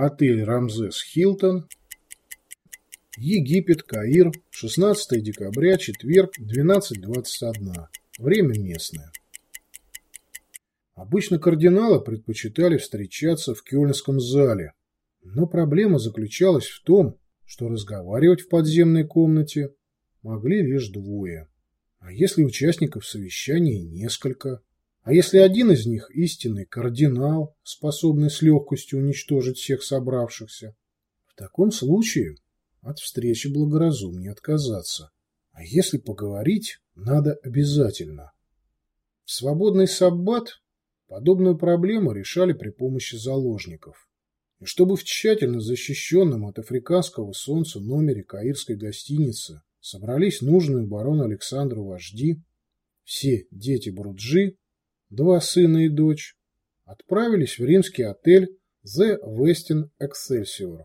Отель «Рамзес Хилтон», Египет, Каир, 16 декабря, четверг, 12.21. Время местное. Обычно кардиналы предпочитали встречаться в Кёльнском зале, но проблема заключалась в том, что разговаривать в подземной комнате могли лишь двое. А если участников совещания несколько? А если один из них истинный кардинал, способный с легкостью уничтожить всех собравшихся? В таком случае от встречи благоразумнее отказаться. А если поговорить, надо обязательно. В свободный саббат подобную проблему решали при помощи заложников. И чтобы в тщательно защищенном от африканского солнца номере каирской гостиницы собрались нужные барону Александру вожди, все дети Бруджи, два сына и дочь, отправились в римский отель The Westin Excelsior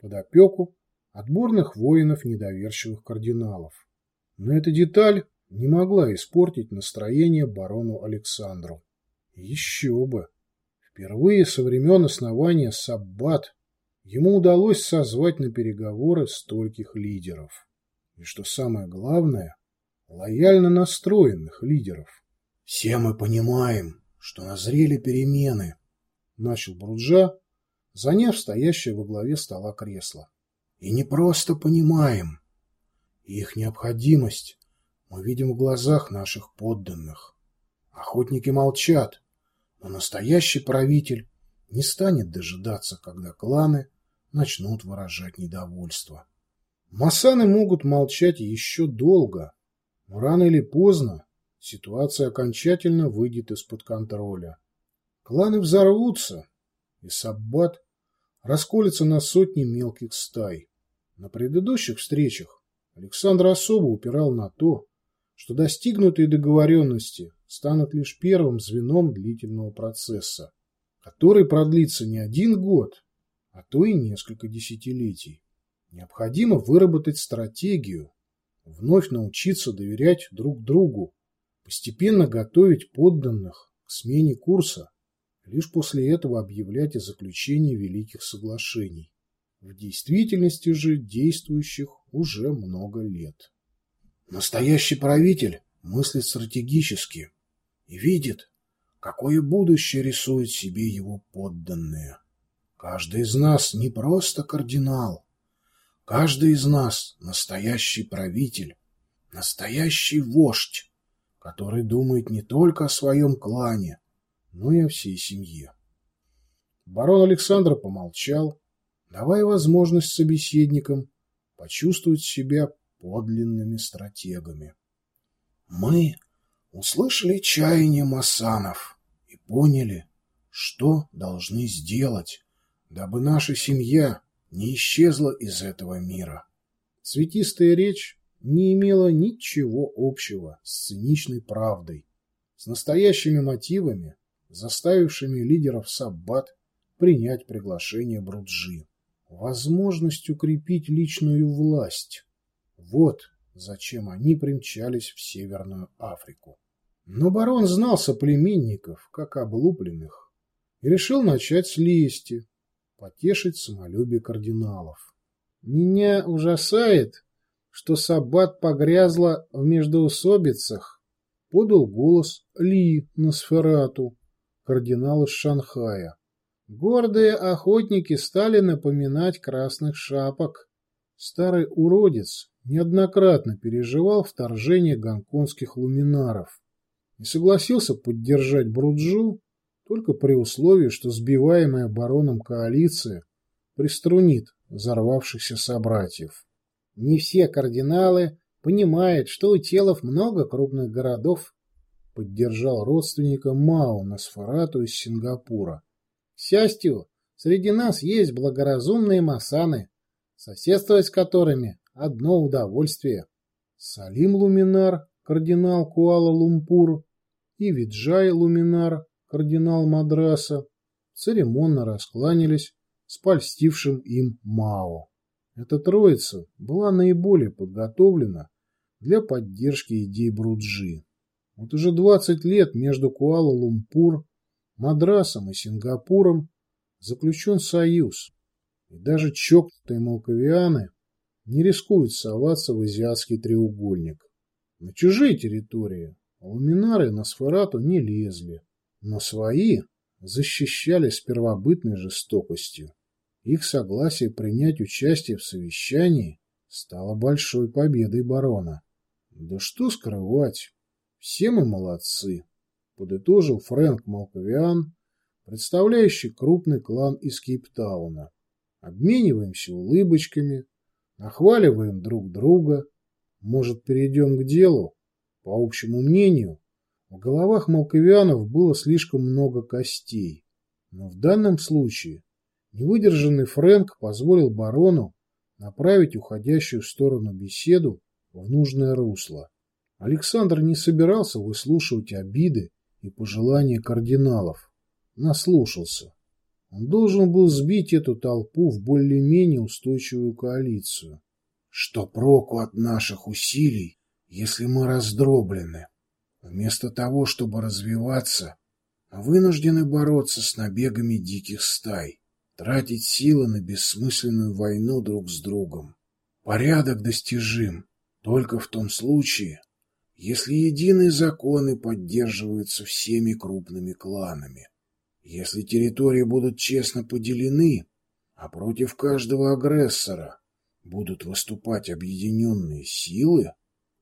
под опеку отборных воинов недоверчивых кардиналов. Но эта деталь не могла испортить настроение барону Александру. Еще бы! Впервые со времен основания Саббат ему удалось созвать на переговоры стольких лидеров. И что самое главное, лояльно настроенных лидеров. «Все мы понимаем, что назрели перемены», — начал Бруджа, заняв стоящее во главе стола кресло. «И не просто понимаем. Их необходимость мы видим в глазах наших подданных. Охотники молчат, но настоящий правитель не станет дожидаться, когда кланы начнут выражать недовольство. Масаны могут молчать еще долго, но рано или поздно ситуация окончательно выйдет из-под контроля. Кланы взорвутся, и Саббат расколется на сотни мелких стай. На предыдущих встречах Александр особо упирал на то, что достигнутые договоренности станут лишь первым звеном длительного процесса, который продлится не один год, а то и несколько десятилетий. Необходимо выработать стратегию, вновь научиться доверять друг другу, постепенно готовить подданных к смене курса, лишь после этого объявлять о заключении великих соглашений, в действительности же действующих уже много лет. Настоящий правитель мыслит стратегически и видит, какое будущее рисуют себе его подданные. Каждый из нас не просто кардинал, каждый из нас настоящий правитель, настоящий вождь, который думает не только о своем клане, но и о всей семье. Барон Александр помолчал, давая возможность собеседникам почувствовать себя подлинными стратегами. Мы услышали чаяние масанов и поняли, что должны сделать, дабы наша семья не исчезла из этого мира. Цветистая речь не имела ничего общего с циничной правдой, с настоящими мотивами, заставившими лидеров Саббат принять приглашение Бруджи. Возможность укрепить личную власть. Вот зачем они примчались в Северную Африку. Но барон знал соплеменников, как облупленных, и решил начать с лести, потешить самолюбие кардиналов. Меня ужасает, что Саббат погрязла в междоусобицах, подал голос Ли Носферату, кардинал из Шанхая. Гордые охотники стали напоминать красных шапок. Старый уродец неоднократно переживал вторжение гонконгских луминаров и согласился поддержать Бруджу только при условии, что сбиваемая бароном коалиция приструнит взорвавшихся собратьев. Не все кардиналы понимают, что у телов много крупных городов, поддержал родственника Мао Носферату из Сингапура. К счастью, среди нас есть благоразумные масаны, соседствовать с которыми одно удовольствие. Салим Луминар, кардинал Куала-Лумпур, и Виджай Луминар, кардинал Мадраса, церемонно раскланялись с польстившим им Мао. Эта троица была наиболее подготовлена для поддержки идей Бруджи. Вот уже 20 лет между Куала-Лумпур, Мадрасом и Сингапуром заключен союз, И даже чокнутые молковианы не рискуют соваться в азиатский треугольник. На чужие территории ламинары на сферату не лезли, но свои защищали с первобытной жестокостью. Их согласие принять участие в совещании стало большой победой барона. Да что скрывать, все мы молодцы, подытожил Фрэнк Малковиан, представляющий крупный клан из Кейптауна. Обмениваемся улыбочками, нахваливаем друг друга. Может, перейдем к делу? По общему мнению, в головах Малковианов было слишком много костей. Но в данном случае невыдержанный Фрэнк позволил барону направить уходящую в сторону беседу в нужное русло. Александр не собирался выслушивать обиды и пожелания кардиналов. Наслушался. Он должен был сбить эту толпу в более-менее устойчивую коалицию. Что проку от наших усилий, если мы раздроблены? Вместо того, чтобы развиваться, мы вынуждены бороться с набегами диких стай, тратить силы на бессмысленную войну друг с другом. Порядок достижим только в том случае, если единые законы поддерживаются всеми крупными кланами. Если территории будут честно поделены, а против каждого агрессора будут выступать объединенные силы,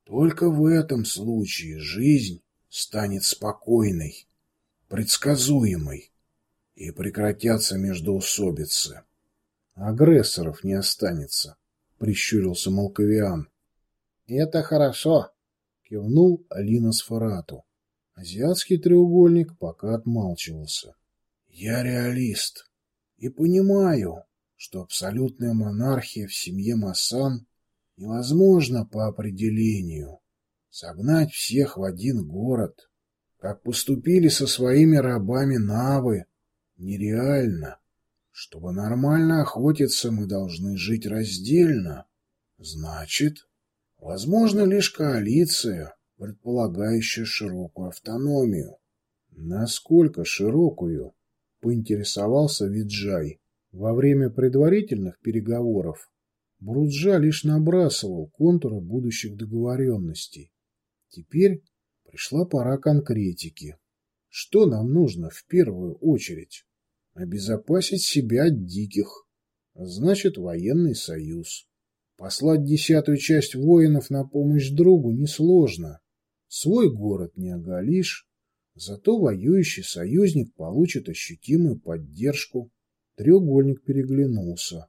только в этом случае жизнь станет спокойной, предсказуемой, и прекратятся междоусобицы. Агрессоров не останется, прищурился Малковиан. Это хорошо, кивнул Алина Сфарату. Азиатский треугольник пока отмалчивался. Я реалист и понимаю, что абсолютная монархия в семье Масан невозможно по определению. Согнать всех в один город, как поступили со своими рабами Навы, нереально. Чтобы нормально охотиться, мы должны жить раздельно. Значит, возможно лишь коалиция, предполагающая широкую автономию. Насколько широкую? Поинтересовался Виджай. Во время предварительных переговоров Бруджа лишь набрасывал контуры будущих договоренностей. Теперь пришла пора конкретики. Что нам нужно в первую очередь? Обезопасить себя от диких. Значит, военный союз. Послать десятую часть воинов на помощь другу несложно. Свой город не оголишь, зато воюющий союзник получит ощутимую поддержку. Треугольник переглянулся.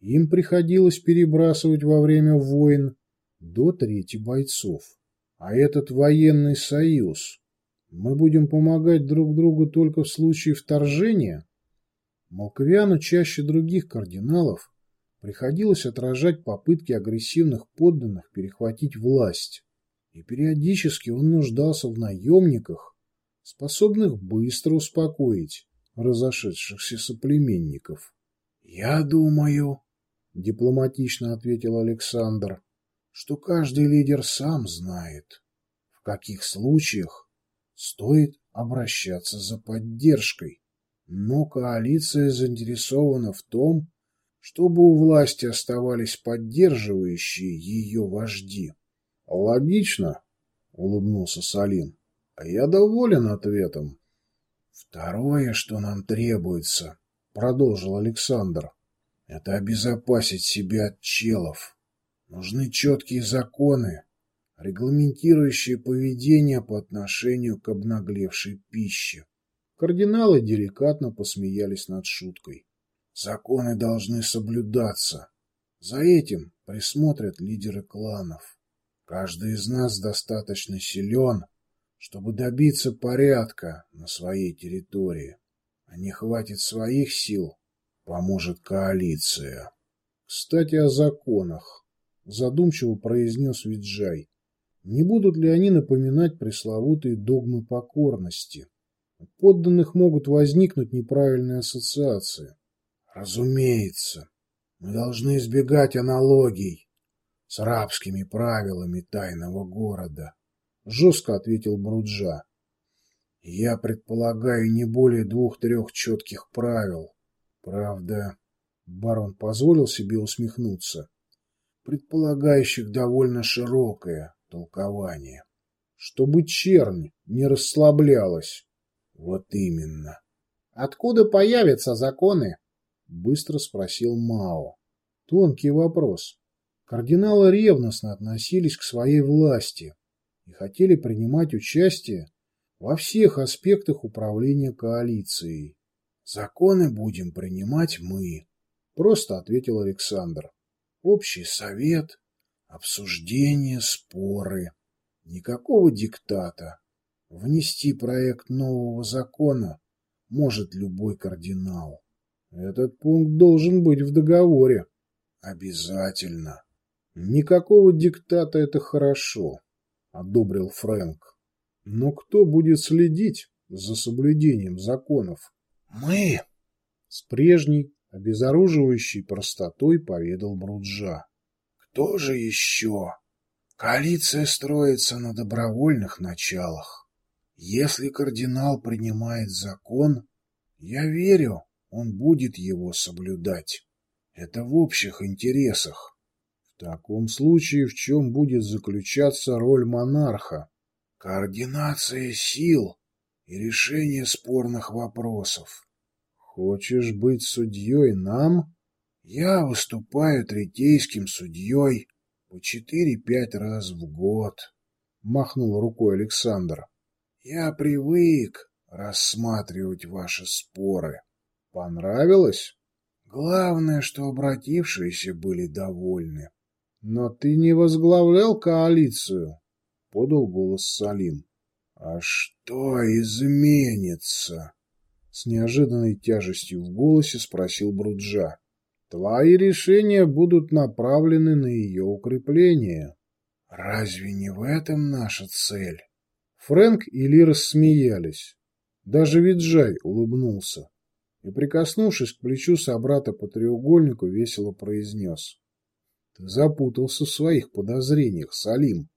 Им приходилось перебрасывать во время войн до трети бойцов. А этот военный союз, мы будем помогать друг другу только в случае вторжения? Малковиану чаще других кардиналов приходилось отражать попытки агрессивных подданных перехватить власть, и периодически он нуждался в наемниках, способных быстро успокоить разошедшихся соплеменников. «Я думаю», дипломатично ответил Александр, что каждый лидер сам знает, в каких случаях стоит обращаться за поддержкой. Но коалиция заинтересована в том, чтобы у власти оставались поддерживающие ее вожди. — Логично, — улыбнулся Салим. — А я доволен ответом. — Второе, что нам требуется, — продолжил Александр, это обезопасить себя от челов. Нужны четкие законы, регламентирующие поведение по отношению к обнаглевшей пище. Кардиналы деликатно посмеялись над шуткой. Законы должны соблюдаться. За этим присмотрят лидеры кланов. Каждый из нас достаточно силен, чтобы добиться порядка на своей территории. А не хватит своих сил, поможет коалиция. Кстати, о законах, задумчиво произнес Виджай. Не будут ли они напоминать пресловутые догмы покорности? У подданных могут возникнуть неправильные ассоциации. Разумеется, мы должны избегать аналогий с рабскими правилами тайного города, жестко ответил Бруджа. Я предполагаю не более двух-трех четких правил, Правда, Барон позволил себе усмехнуться. Предполагающих довольно широкое толкование. Чтобы чернь не расслаблялась. Вот именно. Откуда появятся законы? Быстро спросил Мао. Тонкий вопрос. Кардиналы ревностно относились к своей власти и хотели принимать участие во всех аспектах управления коалицией. «Законы будем принимать мы», — просто ответил Александр. «Общий совет, обсуждение, споры. Никакого диктата. Внести проект нового закона может любой кардинал. Этот пункт должен быть в договоре. Обязательно. Никакого диктата это хорошо, одобрил Фрэнк. Но кто будет следить за соблюдением законов? Мы. С прежней, обезоруживающей простотой поведал Бруджа. Кто же еще? Коалиция строится на добровольных началах. Если кардинал принимает закон, я верю, он будет его соблюдать. Это в общих интересах. В таком случае в чем будет заключаться роль монарха? Координация сил и решение спорных вопросов. Хочешь быть судьей нам? Я выступаю третейским судьей по четыре-пять раз в год, махнул рукой Александр. Я привык рассматривать ваши споры. Понравилось? Главное, что обратившиеся были довольны. Но ты не возглавлял коалицию, подал голос Салим. А что изменится? С неожиданной тяжестью в голосе спросил Бруджа. Твои решения будут направлены на ее укрепление. Разве не в этом наша цель? Фрэнк и Ли рассмеялись. Даже Виджай улыбнулся и, прикоснувшись к плечу собрата по треугольнику, весело произнес. Ты запутался в своих подозрениях, Салим.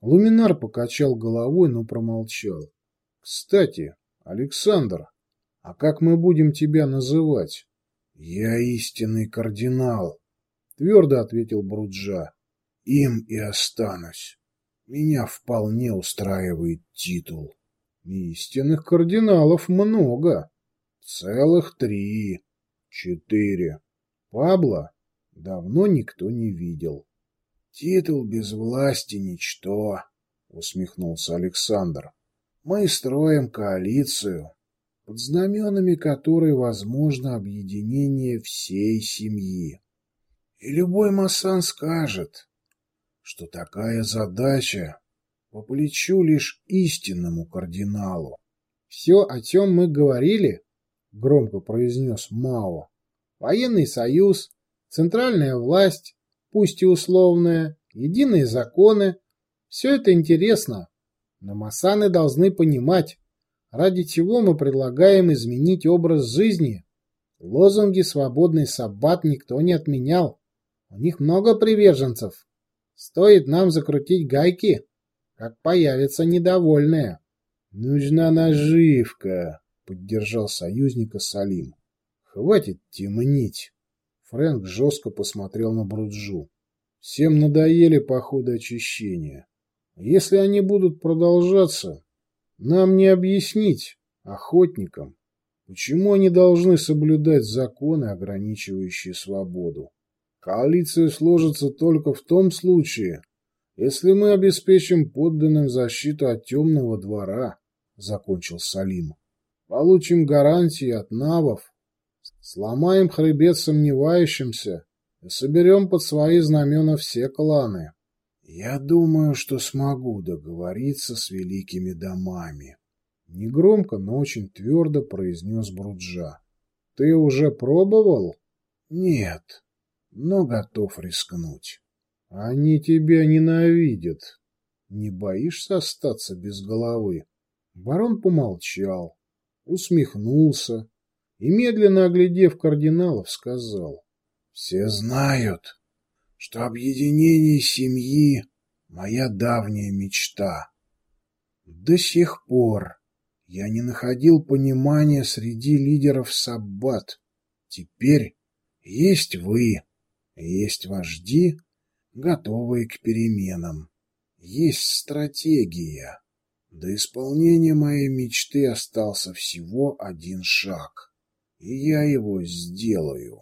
Луминар покачал головой, но промолчал. Кстати, Александр, а как мы будем тебя называть? Я истинный кардинал, твердо ответил Бруджа. Им и останусь. Меня вполне устраивает титул. Истинных кардиналов много. Целых три. Четыре. Пабло давно никто не видел. Титул без власти — ничто, — усмехнулся Александр. Мы строим коалицию, под знаменами которой возможно объединение всей семьи. И любой масан скажет, что такая задача по плечу лишь истинному кардиналу. — Все, о чем мы говорили, — громко произнес Мао, — военный союз, центральная власть, пусть и условная, единые законы. Все это интересно, но масаны должны понимать, ради чего мы предлагаем изменить образ жизни. Лозунги «Свободный саббат» никто не отменял. У них много приверженцев. Стоит нам закрутить гайки, как появятся недовольные. «Нужна наживка», — поддержал союзника Салим. «Хватит темнить». Фрэнк жестко посмотрел на Бруджу. Всем надоели походы очищения. Если они будут продолжаться, нам не объяснить, охотникам, почему они должны соблюдать законы, ограничивающие свободу. Коалиция сложится только в том случае, если мы обеспечим подданным защиту от темного двора, — закончил Салим. Получим гарантии от навов, Сломаем хребет сомневающимся и соберем под свои знамена все кланы. Я думаю, что смогу договориться с великими домами. Негромко, но очень твердо произнес Бруджа. Ты уже пробовал? Нет, но готов рискнуть. Они тебя ненавидят. Не боишься остаться без головы? Барон помолчал, усмехнулся и, медленно оглядев кардиналов, сказал, «Все знают, что объединение семьи — моя давняя мечта. До сих пор я не находил понимания среди лидеров Саббат. Теперь Есть вы, есть вожди, готовые к переменам. Есть стратегия. До исполнения моей мечты остался всего один шаг, и я его сделаю.